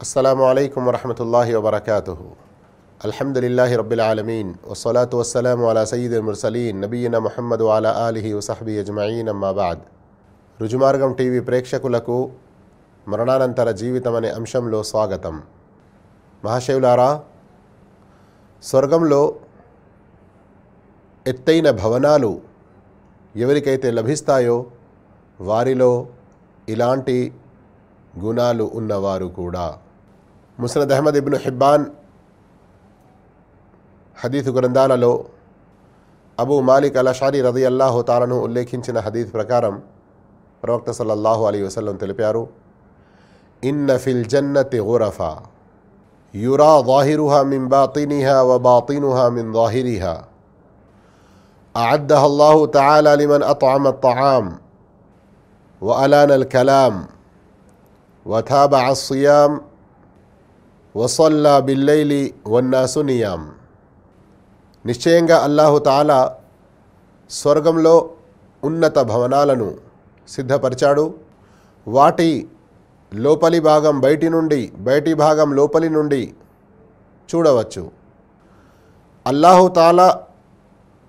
అస్సలం అయికం వరహమూల వబర్కూ అల్హమ్దుల్లాహి రబ్బిలాలమీన్ వసలాతు వసలాం అలా సయీద్ ముర్సలీన్ నబీన మహమ్మద్ అలా అలీహి వసహబీ అజ్మయీన్ అమ్మాబాద్ రుజుమార్గం టీవీ ప్రేక్షకులకు మరణానంతర జీవితం అనే అంశంలో స్వాగతం. మహాశివులారా స్వర్గంలో ఎత్తైన భవనాలు ఎవరికైతే లభిస్తాయో వారిలో ఇలాంటి గుణాలు ఉన్నవారు కూడా. ముసనద్ అహ్మద్ ఇబ్ను హిబ్బాన్ హదీత్ గ్రంథాలలో అబూ మాలిక్ అల్ షారి రది అల్లాహు తాలను ఉల్లేఖించిన హదీత్ ప్రకారం ప్రవక్త సల్లల్లాహు అలీ వసల్లం తెలిపారు ఇన్న ఫిల్ జన్నతి గురఫా యురా ظاهرها من باطنها وباطنها من ظاهرها أعدها الله تعالى لمن أطعم الطعام وألان الكلام وتابع الصيام వసల్లా బిల్లైలి వన్నాసు నియామ్ నిశ్చయంగా అల్లాహుతాల స్వర్గంలో ఉన్నత భవనాలను సిద్ధపరిచాడు. వాటి లోపలి భాగం బయటి నుండి బయటి భాగం లోపలి నుండి చూడవచ్చు. అల్లాహుతాల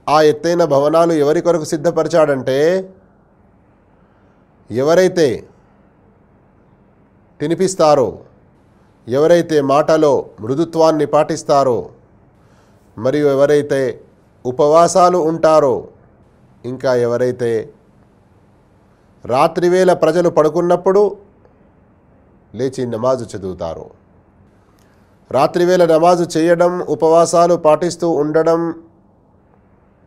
ఆ ఎత్తైన భవనాలు ఎవరి కొరకు సిద్ధపరిచాడంటే ఎవరైతే తినిపిస్తారో ఎవరైతే మాటలో మృదుత్వాన్ని పాటిస్తారో మరియు ఎవరైతే ఉపవాసాలు ఉంటారో ఇంకా ఎవరైతే రాత్రివేళ ప్రజలు పడుకున్నప్పుడు లేచి నమాజు చదువుతారు రాత్రివేళ నమాజు చేయడం ఉపవాసాలు పాటిస్తూ ఉండడం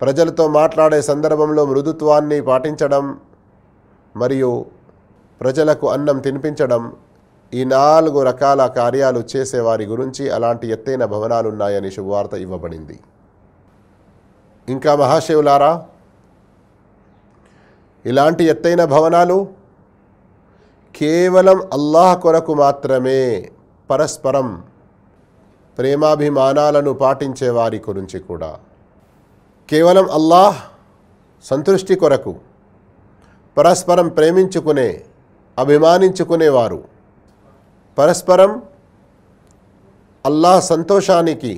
ప్రజలతో మాట్లాడే సందర్భంలో మృదుత్వాన్ని పాటించడం మరియు ప్రజలకు అన్నం తినిపించడం ఈ నాలుగు రకాల కార్యాలు చేసేవారి గురించి అలాంటి ఎత్తైన భవనాలు ఉన్నాయని శుభవార్త ఇవ్వబడింది. ఇంకా మహాశివులారా ఇలాంటి ఎత్తైన భవనాలు కేవలం అల్లాహ్ కొరకు మాత్రమే పరస్పరం ప్రేమాభిమానాలను పాటించే వారి గురించి కూడా. కేవలం అల్లాహ్ సంతృష్టి కొరకు పరస్పరం ప్రేమించుకునే అభిమానించుకునేవారు పరస్పరం అల్లాహ్ సంతోషానికి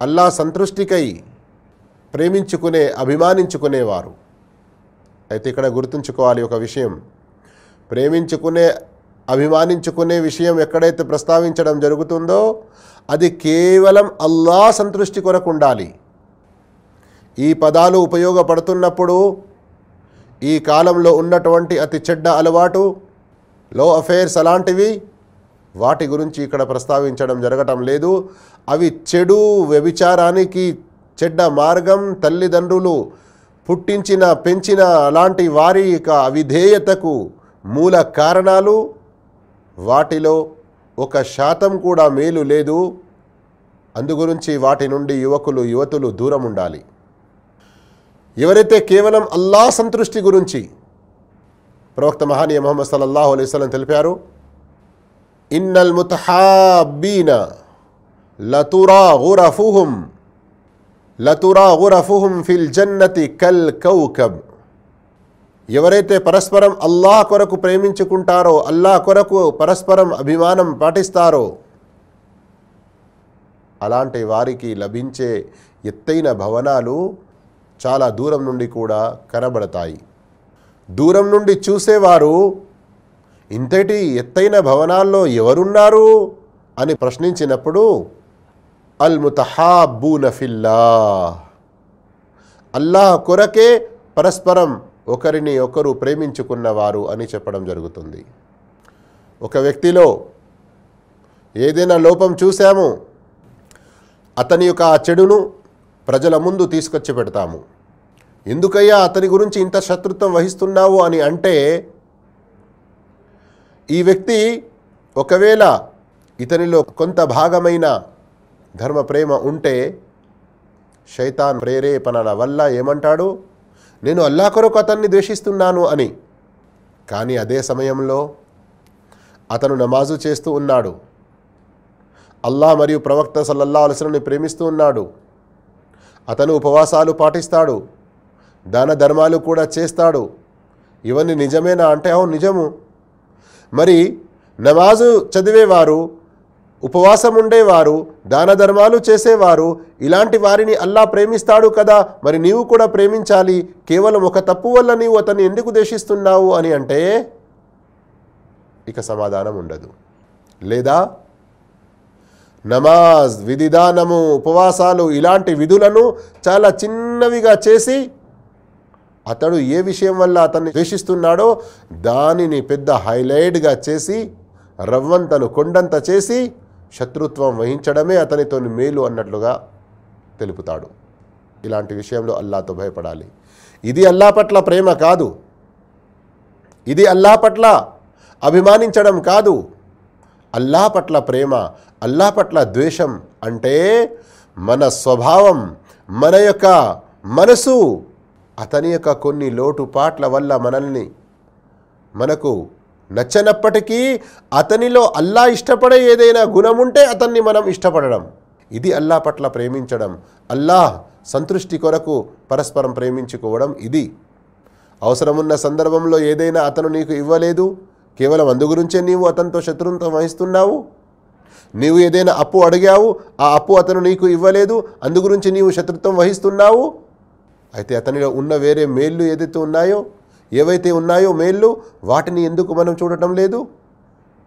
అల్లాహ్ సంతృష్టికై ప్రేమించుకునే అభిమానించుకునేవారు. అయితే ఇక్కడ గుర్తుంచుకోవాలి ఒక విషయం. ప్రేమించుకునే అభిమానించుకునే విషయం ఎక్కడైతే ప్రస్తావించడం జరుగుతుందో అది కేవలం అల్లా సంతృష్టి కొరకు ఉండాలి. ఈ పదాలు ఉపయోగపడుతున్నప్పుడు ఈ కాలంలో ఉన్నటువంటి అతి చెడ్డ అలవాటు లో అఫేర్స్ అలాంటివి వాటి గురించి ఇక్కడ ప్రస్తావించడం జరగటం లేదు. అవి చెడు వ్యభిచారానికి చెడ్డ మార్గం తల్లిదండ్రులు పుట్టించిన పెంచిన అలాంటి వారి యొక్క అవిధేయతకు మూల కారణాలు వాటిలో ఒక శాతం కూడా మేలు లేదు. అందుగురించి వాటి నుండి యువకులు యువతులు దూరం ఉండాలి. ఎవరైతే కేవలం అల్లా సంతృష్టి గురించి ప్రవక్త మహానీయ మొహమ్మద్ సల్లల్లాహు అలైహి వసల్లం తెలిపారు ఇన్నల్ ముతహాబీన లతురా గురఫుహుం లతురా గురఫుహుం ఫిల్ జన్నతి కల్ కౌకబ్. ఎవరైతే పరస్పరం అల్లాహ్ కొరకు ప్రేమించుకుంటారో అల్లాహ్ కొరకు పరస్పరం అభిమానం పాటిస్తారో అలాంటి వారికి లభించే ఎత్తైన భవనాలు చాలా దూరం నుండి కూడా కనబడతాయి. దూరం నుండి చూసేవారు ఇంతటి ఎత్తైన భవనాల్లో ఎవరున్నారు? అని ప్రశ్నించినప్పుడు అల్ ముతహాబూనఫిల్లా అల్లాహ్ కొరకే పరస్పరం ఒకరిని ఒకరు ప్రేమించుకున్నవారు అని చెప్పడం జరుగుతుంది. ఒక వ్యక్తిలో ఏదైనా లోపం చూశాము అతని యొక్క ఆ చెడును ప్రజల ముందు తీసుకొచ్చి పెడతాము. ఎందుకయ్యా అతని గురించి ఇంత శత్రుత్వం వహిస్తున్నావు అని అంటే ఈ వ్యక్తి ఒకవేళ ఇతనిలో కొంత భాగమైన ధర్మ ప్రేమ ఉంటే శైతాన్ ప్రేరేపణల వల్ల ఏమంటాడు? నేను అల్లా కొరకు అతన్ని ద్వేషిస్తున్నాను అని. కానీ అదే సమయంలో అతను నమాజు చేస్తూ ఉన్నాడు. అల్లా మరియు ప్రవక్త సల్లల్లా అలసలని ప్రేమిస్తూ ఉన్నాడు. అతను ఉపవాసాలు పాటిస్తాడు. దాన ధర్మాలు కూడా చేస్తాడు. ఇవన్నీ నిజమేనా? అంటే అవును నిజము. మరి నమాజు చదివేవారు ఉపవాసం ఉండేవారు దాన ధర్మాలు చేసేవారు ఇలాంటి వారిని అల్లా ప్రేమిస్తాడు కదా మరి నీవు కూడా ప్రేమించాలి కేవలం ఒక తప్పు వల్ల నీవు అతన్ని ఎందుకు దేశిస్తున్నావు అని అంటే ఇక సమాధానం ఉండదు. లేదా నమాజ్ విధిదానము ఉపవాసాలు ఇలాంటి విధులను చాలా చిన్నవిగా చేసి అతడు ఏ విషయం వల్ల అతన్ని ద్వేషిస్తున్నాడో దానిని పెద్ద హైలైట్గా చేసి రవ్వంతను కొండంత చేసి శత్రుత్వం వహించడమే అతనితో మేలు అన్నట్లుగా తెలుపుతాడు. ఇలాంటి విషయంలో అల్లాతో భయపడాలి. ఇది అల్లా పట్ల ప్రేమ కాదు. ఇది అల్లా పట్ల అభిమానించడం కాదు. అల్లా పట్ల ప్రేమ అల్లా పట్ల ద్వేషం అంటే మన స్వభావం మన యొక్క మనసు అతని యొక్క కొన్ని లోటుపాట్ల వల్ల మనల్ని మనకు నచ్చనప్పటికీ అతనిలో అల్లా ఇష్టపడే ఏదైనా గుణం ఉంటే అతన్ని మనం ఇష్టపడడం. ఇది అల్లా పట్ల ప్రేమించడం. అల్లాహ్ సంతృష్టి కొరకు పరస్పరం ప్రేమించుకోవడం ఇది. అవసరమున్న సందర్భంలో ఏదైనా అతను నీకు ఇవ్వలేదు కేవలం అందు గురించే నీవు అతనితో శత్రుత్వం వహిస్తున్నావు నీవు ఏదైనా అప్పు అడిగావు ఆ అప్పు అతను నీకు ఇవ్వలేదు అందు గురించి నీవు శత్రుత్వం వహిస్తున్నావు? అయితే అతనిలో ఉన్న వేరే మేళ్ళు ఏదైతే ఉన్నాయో ఏవైతే ఉన్నాయో మేళ్ళు వాటిని ఎందుకు మనం చూడటం లేదు?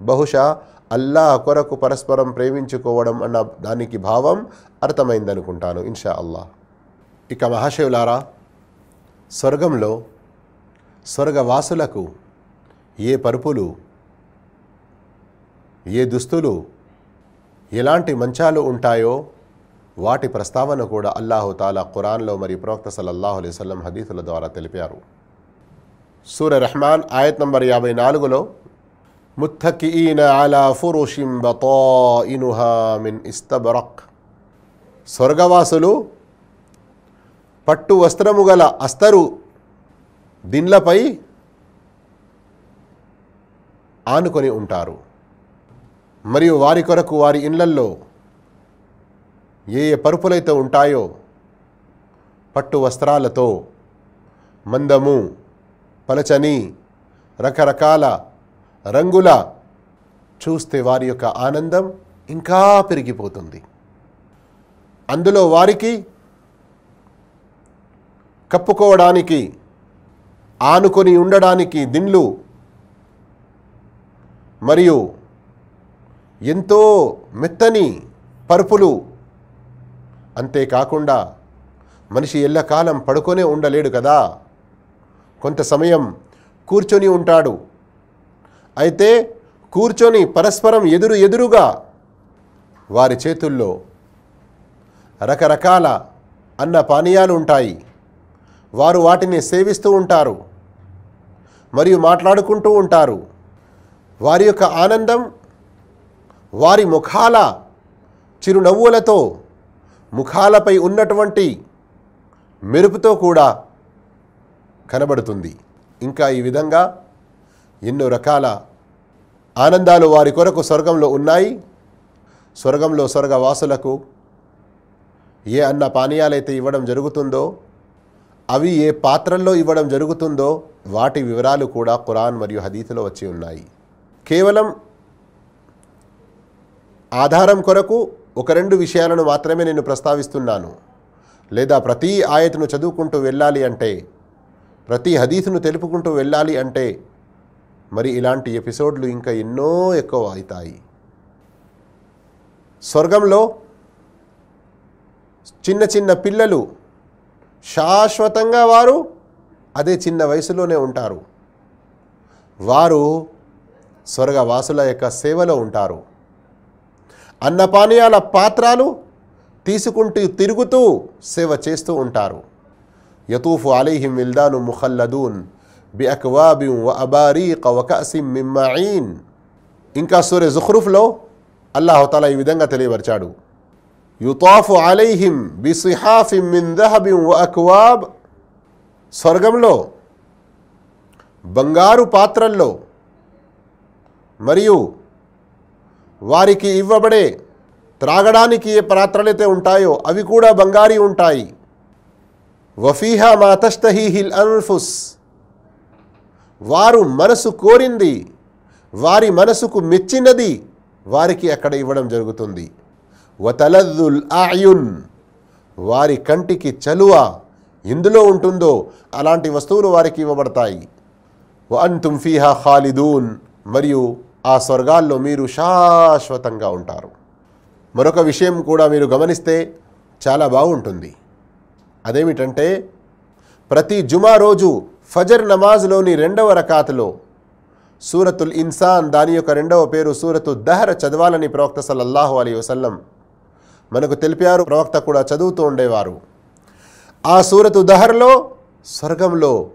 బహుశా అల్లా కొరకు పరస్పరం ప్రేమించుకోవడం అన్న దానికి భావం అర్థమైందనుకుంటాను ఇన్షా అల్లా ఇక మహాశివులారా స్వర్గంలో స్వర్గవాసులకు ఏ పరుపులు ఏ దుస్తులు ఎలాంటి మంచాలు ఉంటాయో వాటి ప్రస్తావన కూడా అల్లాహుతాలా ఖురాన్లో మరియు ప్రవక్త సల్లల్లాహు అలైహి వసల్లం హదీసుల ద్వారా తెలిపారు. సూర్య రెహమాన్ ఆయత్ నంబర్ యాభై నాలుగులో ముత్తకిఈన అలా ఫురుషిం మిన్ ఇస్తబరక్. స్వర్గవాసులు పట్టు వస్త్రము గల అస్తరు దిండ్లపై ఆనుకొని ఉంటారు. మరియు వారి కొరకు వారి ఇండ్లల్లో ఏ ఏ పరుపులైతే ఉంటాయో పట్టు వస్త్రాలతో మందము పలచని రకరకాల రంగుల చూస్తే వారి యొక్క ఆనందం ఇంకా పెరిగిపోతుంది. అందులో వారికి కప్పుకోవడానికి ఆనుకొని ఉండడానికి దిండ్లు మరియు ఎంతో మెత్తని పరుపులు అంతేకాకుండా మనిషి ఎల్లకాలం పడుకొనే ఉండలేడు కదా. కొంత సమయం కూర్చొని ఉంటాడు. అయితే కూర్చొని పరస్పరం ఎదురు ఎదురుగా వారి చేతుల్లో రకరకాల అన్న పానీయాలు ఉంటాయి. వారు వాటిని సేవిస్తూ ఉంటారు. మరియు మాట్లాడుకుంటూ ఉంటారు. వారి యొక్క ఆనందం వారి ముఖాల చిరునవ్వులతో ముఖాలపై ఉన్నటువంటి మెరుపుతో కూడా కనబడుతుంది. ఇంకా ఈ విధంగా ఎన్నో రకాల ఆనందాలు వారి కొరకు స్వర్గంలో ఉన్నాయి. స్వర్గంలో స్వర్గవాసులకు ఏ అన్న పానీయాలైతే ఇవ్వడం జరుగుతుందో అవి ఏ పాత్రల్లో ఇవ్వడం జరుగుతుందో వాటి వివరాలు కూడా ఖురాన్ మరియు హదీతులో వచ్చి ఉన్నాయి. కేవలం ఆధారం కొరకు ఒక రెండు విషయాలను మాత్రమే నేను ప్రస్తావిస్తున్నాను. లేదా ప్రతి ఆయతను చదువుకుంటూ వెళ్ళాలి అంటే ప్రతి హదీసును తెలుపుకుంటూ వెళ్ళాలి అంటే మరి ఇలాంటి ఎపిసోడ్లు ఇంకా ఎన్నో ఎక్కువ అవుతాయి. స్వర్గంలో చిన్న చిన్న పిల్లలు శాశ్వతంగా వారు అదే చిన్న వయసులోనే ఉంటారు. వారు స్వర్గవాసుల యొక్క సేవలో ఉంటారు. అన్నపానీయాల పాత్రాలు తీసుకుంటూ తిరుగుతూ సేవ చేస్తూ ఉంటారు. యతూఫు అలీహిం విల్దాను ముఖల్లదూన్ బి అక్వాబిం వ అబారీక వ మిమ్మాయిన్ ఇంకా సూర్య జుఖ్రుఫ్లో అల్లాహతాలా ఈ విధంగా తెలియపరిచాడు. యుతాఫు అలైహిం బి సిహాఫిం మిన్ దహబిం వ అక్వాబ్ స్వర్గంలో బంగారు పాత్రల్లో మరియు వారికి ఇవ్వబడే త్రాగడానికి ఏ పాత్రలైతే ఉంటాయో అవి కూడా బంగారీ ఉంటాయి. వఫీహా మా హిల్ అన్ఫుస్. వారు మనసు కోరింది వారి మనసుకు మెచ్చినది వారికి అక్కడ ఇవ్వడం జరుగుతుంది. వతలద్దుల్ ఆయున్ వారి కంటికి చలువ ఎందులో ఉంటుందో అలాంటి వస్తువులు వారికి ఇవ్వబడతాయి. వన్ తుంఫీహా ఖాలిదూన్. మరియు ఆ స్వర్గాల్లో మీరు శాశ్వతంగా ఉంటారు. మరొక విషయం కూడా మీరు గమనిస్తే చాలా బాగుంటుంది. అదేమిటంటే ప్రతి జుమా రోజు ఫజర్ నమాజ్లోని రెండవ రకాతులో సూరతుల్ ఇన్సాన్ దాని యొక్క రెండవ పేరు సూరతు దహర చదవాలని ప్రవక్త సల్లల్లాహు అలీ వసల్లం మనకు తెలిపారు. ప్రవక్త కూడా చదువుతూ ఉండేవారు. ఆ సూరతు దహర్లో స్వర్గంలో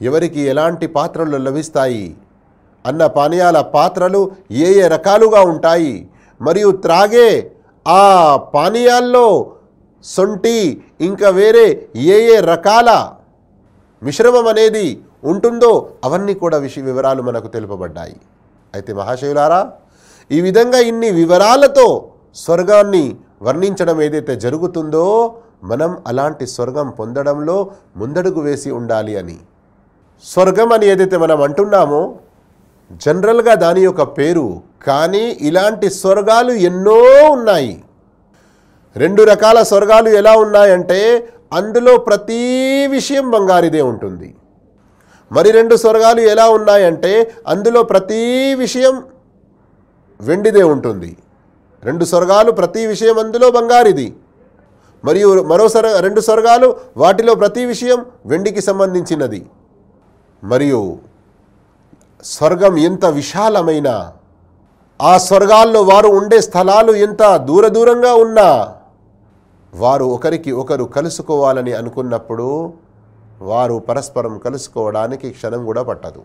ఎవరికి ఎలాంటి పాత్రలు లభిస్తాయి? అన్న పానీయాల పాత్రలు ఏ ఏ రకాలుగా ఉంటాయి? మరియు త్రాగే ఆ పానీయాల్లో సొంటి ఇంకా వేరే ఏ ఏ రకాల మిశ్రమం అనేది ఉంటుందో అవన్నీ కూడా విషయ వివరాలు మనకు తెలుపబడ్డాయి. అయితే మహాశివులారా ఈ విధంగా ఇన్ని వివరాలతో స్వర్గాన్ని వర్ణించడం ఏదైతే జరుగుతుందో మనం అలాంటి స్వర్గం పొందడంలో ముందడుగు వేసి ఉండాలి అని. స్వర్గం అని ఏదైతే మనం అంటున్నామో జనరల్గా దాని యొక్క పేరు కానీ ఇలాంటి స్వర్గాలు ఎన్నో ఉన్నాయి. రెండు రకాల స్వర్గాలు ఎలా ఉన్నాయంటే అందులో ప్రతి విషయం బంగారిదే ఉంటుంది. మరి రెండు స్వర్గాలు ఎలా ఉన్నాయంటే అందులో ప్రతి విషయం వెండిదే ఉంటుంది. రెండు స్వర్గాలు ప్రతి విషయం అందులో బంగారిది. మరియు మరో స్వర్ రెండు స్వర్గాలు వాటిలో ప్రతి విషయం వెండికి సంబంధించినది. మరియు స్వర్గం ఎంత విశాలమైన ఆ స్వర్గాల్లో వారు ఉండే స్థలాలు ఎంత దూర దూరంగా ఉన్నా వారు ఒకరికి ఒకరు కలుసుకోవాలని అనుకున్నప్పుడు వారు పరస్పరం కలుసుకోవడానికి క్షణం కూడా పట్టదు.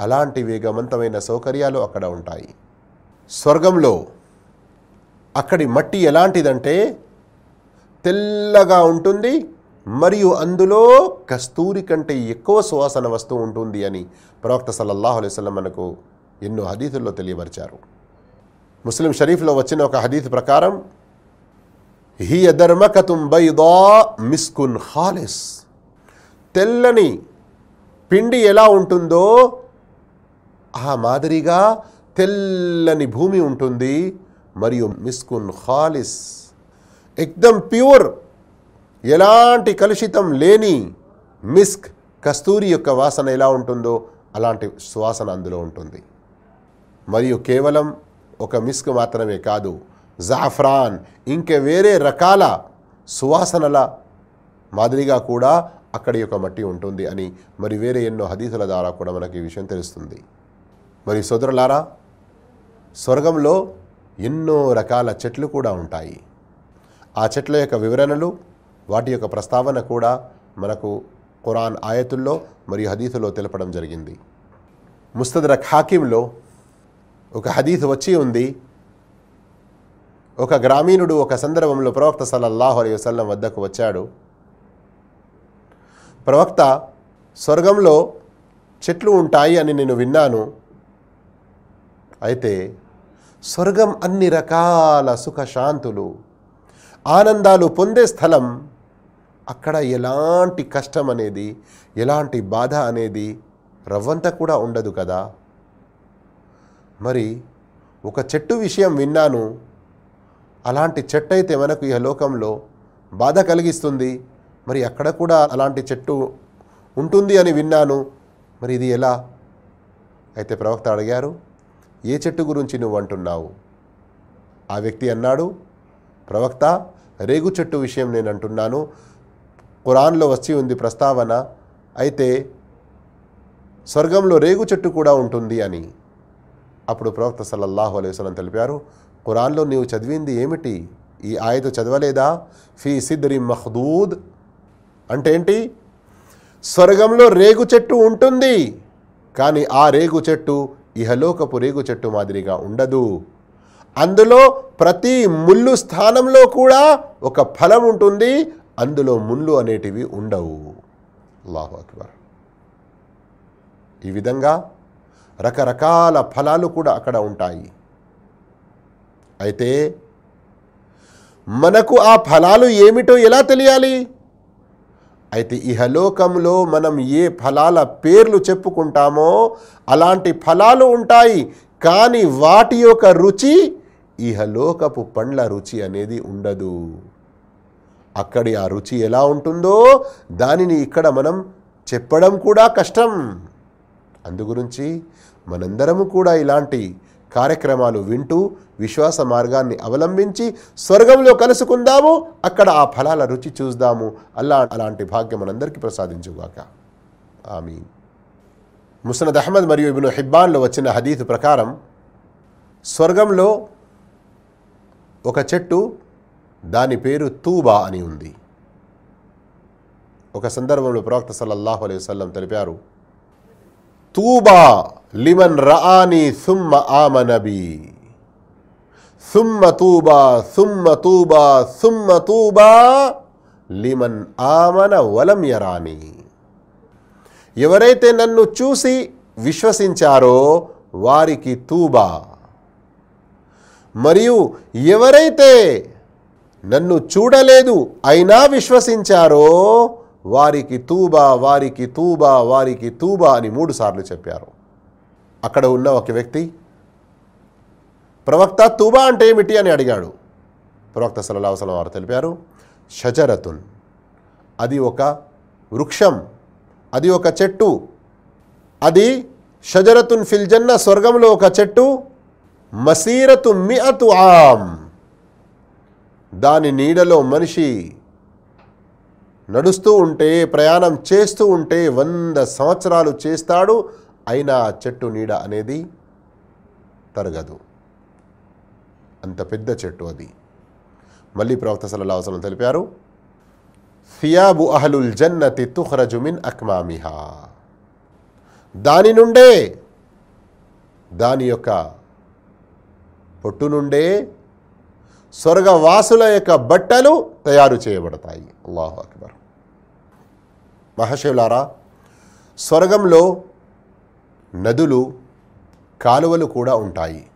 అలాంటి వేగవంతమైన సౌకర్యాలు అక్కడ ఉంటాయి. స్వర్గంలో అక్కడి మట్టి ఎలాంటిదంటే తెల్లగా ఉంటుంది మరియు అందులో కస్తూరి కంటే ఎక్కువ సువాసన వస్తూ ఉంటుంది అని ప్రవక్త సల్లల్లాహు అలైహి మనకు ఎన్నో హదీతుల్లో తెలియపరిచారు. ముస్లిం షరీఫ్లో వచ్చిన ఒక హదీత్ ప్రకారం హియ ధర్మకతుం బైదా మిస్కున్ హాలిస్. తెల్లని పిండి ఎలా ఉంటుందో ఆ మాదిరిగా తెల్లని భూమి ఉంటుంది మరియు మిస్కున్ హాలిస్ ఎక్దం ప్యూర్ ఎలాంటి కలుషితం లేని మిస్క్ కస్తూరి యొక్క వాసన ఎలా ఉంటుందో అలాంటి సువాసన అందులో ఉంటుంది. మరియు కేవలం ఒక మిస్క్ మాత్రమే కాదు జాఫ్రాన్ ఇంక వేరే రకాల సువాసనల మాదిరిగా కూడా అక్కడి యొక్క మట్టి ఉంటుంది అని మరి వేరే ఎన్నో హదీసుల ద్వారా కూడా మనకి ఈ విషయం తెలుస్తుంది. మరి సోదరులారా స్వర్గంలో ఎన్నో రకాల చెట్లు కూడా ఉంటాయి. ఆ చెట్ల యొక్క వివరణలు వాటి యొక్క ప్రస్తావన కూడా మనకు ఖురాన్ ఆయతుల్లో మరియు హదీసులో తెలపడం జరిగింది. ముస్తదరక్ హాకింలో ఒక హదీస్ వచ్చి ఉంది. ఒక గ్రామీణుడు ఒక సందర్భంలో ప్రవక్త సల్లల్లాహు అలై వసల్లం వద్దకు వచ్చాడు. ప్రవక్త స్వర్గంలో చెట్లు ఉంటాయి అని నేను విన్నాను. అయితే స్వర్గం అన్ని రకాల సుఖశాంతులు ఆనందాలు పొందే స్థలం అక్కడ ఎలాంటి కష్టం అనేది ఎలాంటి బాధ అనేది రవ్వంత కూడా ఉండదు కదా. మరి ఒక చెట్టు విషయం విన్నాను. అలాంటి చెట్టు అయితే మనకు ఈ లోకంలో బాధ కలిగిస్తుంది. మరి అక్కడ కూడా అలాంటి చెట్టు ఉంటుంది అని విన్నాను. మరి ఇది ఎలా? అయితే ప్రవక్త అడిగారు ఏ చెట్టు గురించి నువ్వు అంటున్నావు? ఆ వ్యక్తి అన్నాడు ప్రవక్త రేగు చెట్టు విషయం నేను అంటున్నాను. ఖురాన్లో వచ్చి ఉంది ప్రస్తావన అయితే స్వర్గంలో రేగు చెట్టు కూడా ఉంటుంది అని. అప్పుడు ప్రవక్త సల్లల్లాహు అలైవలం తెలిపారు ఖురాన్లో నీవు చదివింది ఏమిటి? ఈ ఆయత చదవలేదా? ఫీ సిద్రి మహదూద్. అంటే ఏంటి? స్వర్గంలో రేగు చెట్టు ఉంటుంది కానీ ఆ రేగు చెట్టు ఇహలోకపు రేగు చెట్టు మాదిరిగా ఉండదు. అందులో ప్రతి ముళ్ళు స్థానంలో కూడా ఒక ఫలం ఉంటుంది అందులో ముళ్ళు అనేటివి ఉండవు. అల్లాహు అక్బర్. ఈ విధంగా రకరకాల ఫలాలు కూడా అక్కడ ఉంటాయి. అయితే మనకు ఆ ఫలాలు ఏమిటో ఎలా తెలియాలి? అయితే ఇహలోకంలో మనం ఏ ఫలాల పేర్లు చెప్పుకుంటామో అలాంటి ఫలాలు ఉంటాయి. కానీ వాటి యొక్క రుచి ఇహలోకపు పండ్ల రుచి అనేది ఉండదు. అక్కడి ఆ రుచి ఎలా ఉంటుందో దానిని ఇక్కడ మనం చెప్పడం కూడా కష్టం. అందుగురించి మనందరము కూడా ఇలాంటి కార్యక్రమాలు వింటూ విశ్వాస మార్గాన్ని అవలంబించి స్వర్గంలో కలుసుకుందాము. అక్కడ ఆ ఫలాల రుచి చూద్దాము. అల్లా అలాంటి భాగ్యం మనందరికీ ప్రసాదించుగాక. ఆమె ముసనద్ అహ్మద్ మరియు ఇబ్ను హిబ్బాన్లో వచ్చిన హదీత్ ప్రకారం స్వర్గంలో ఒక చెట్టు దాని పేరు తూబా అని ఉంది. ఒక సందర్భంలో ప్రవక్త సల్లల్లాహు అలైహి వసల్లం తెలిపారు తూబా లిమన్ రఆని సుమ్మ ఆమనబీ సుమ్మ తూబా సుమ్మ తూబా సుమ్మ తూబా లిమన్ ఆమన వలం యరాని. ఎవరైతే నన్ను చూసి విశ్వసించారో వారికి తూబా. మరియు ఎవరైతే నన్ను చూడలేదు. అయినా విశ్వసించారో? వారికి తూబా వారికి తూబా వారికి తూబా అని మూడు సార్లు చెప్పారు. అక్కడ ఉన్న ఒక వ్యక్తి ప్రవక్త తూబా అంటే ఏమిటి అని అడిగాడు. ప్రవక్త సల్లల్లాహు వారు తెలిపారు షజరతున్. అది ఒక వృక్షం అది ఒక చెట్టు అది షజరతున్ ఫిల్జన్న స్వర్గంలో ఒక చెట్టు మసీరతు మిఅతు ఆమ్. దాని నీడలో మనిషి నడుస్తూ ఉంటే ప్రయాణం చేస్తూ ఉంటే వంద సంవత్సరాలు చేస్తాడు అయినా చెట్టు నీడ అనేది తరగదు. అంత పెద్ద చెట్టు అది. మళ్ళీ ప్రవక్త సల్లల్లాహు తెలిపారు ఫియాబు అహలుల్ జన్నతి తుహ్రజుమిన్ అక్మామిహా. దాని నుండే దాని యొక్క పొట్టు నుండే స్వర్గవాసుల యొక్క బట్టలు తయారు చేయబడతాయి. అల్లాహు అక్బర్. మహాశివులారా స్వర్గంలో నదులు కాలువలు కూడా ఉంటాయి.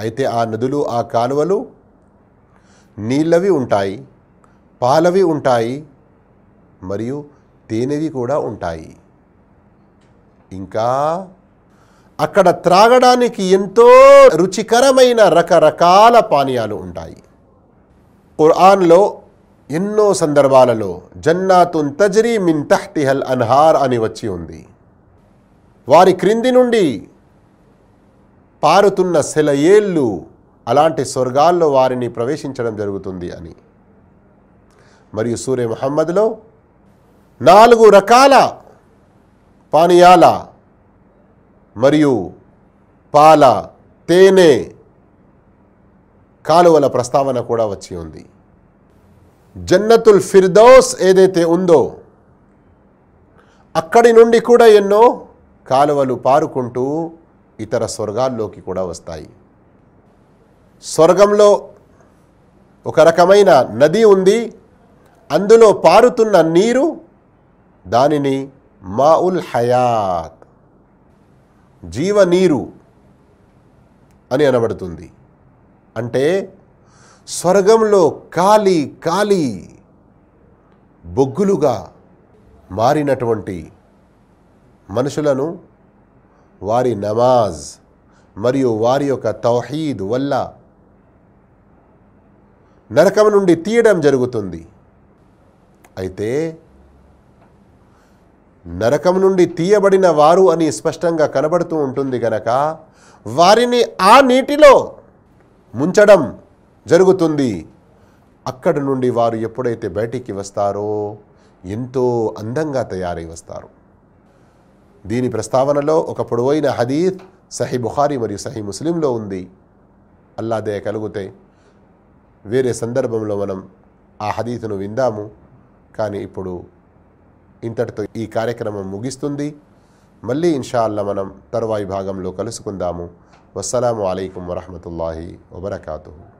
అయితే ఆ నదులు ఆ కాలువలు నీళ్ళవి ఉంటాయి పాలవి ఉంటాయి మరియు తేనెవి కూడా ఉంటాయి. ఇంకా అక్కడ త్రాగడానికి ఎంతో రుచికరమైన రకరకాల పానీయాలు ఉంటాయి. ఖురాన్లో ఎన్నో సందర్భాలలో జన్నాతున్ తజ్రీ మిన్ తహ్తిహల్ అన్హార్ అని వచ్చి ఉంది. వారి క్రింది నుండి పారుతున్న సెలయేళ్ళు అలాంటి స్వర్గాల్లో వారిని ప్రవేశించడం జరుగుతుంది అని. మరియు సూర్య మహమ్మద్లో నాలుగు రకాల పానీయాల మరియు పాల తేనె కాలువల ప్రస్తావన కూడా వచ్చి ఉంది. జన్నతుల్ ఫిర్దౌస్ ఏదైతే ఉందో అక్కడి నుండి కూడా ఎన్నో కాలువలు పారుకుంటూ ఇతర స్వర్గాల్లోకి కూడా వస్తాయి. స్వర్గంలో ఒక రకమైన నది ఉంది. అందులో పారుతున్న నీరు దానిని మా ఉల్ హయాత్ జీవనీరు అని అనబడుతుంది. అంటే స్వర్గంలో కాలి కాలి బొగ్గులుగా మారినటువంటి మనుషులను వారి నమాజ్ మరియు వారి యొక్క తౌహీద్ వల్ల నరకం నుండి తీయడం జరుగుతుంది. అయితే నరకం నుండి తీయబడిన వారు అని స్పష్టంగా కనబడుతూ ఉంటుంది గనక వారిని ఆ నీటిలో ముంచడం జరుగుతుంది. అక్కడి నుండి వారు ఎప్పుడైతే బయటికి వస్తారో ఎంతో అందంగా తయారై వస్తారు. దీని ప్రస్తావనలో ఒక పొడవైన హదీత్ సహీ బుఖారి మరియు సహీ ముస్లింలో ఉంది. అల్లాదే కలిగితే వేరే సందర్భంలో మనం ఆ హదీతును విందాము. కానీ ఇప్పుడు ఇంతటితో ఈ కార్యక్రమం ముగిస్తుంది. మళ్ళీ ఇన్షాల్లా మనం తరువాయి భాగంలో కలుసుకుందాము. వస్సలాము అయికం వరహమతుల్లాహి వబర్కాతు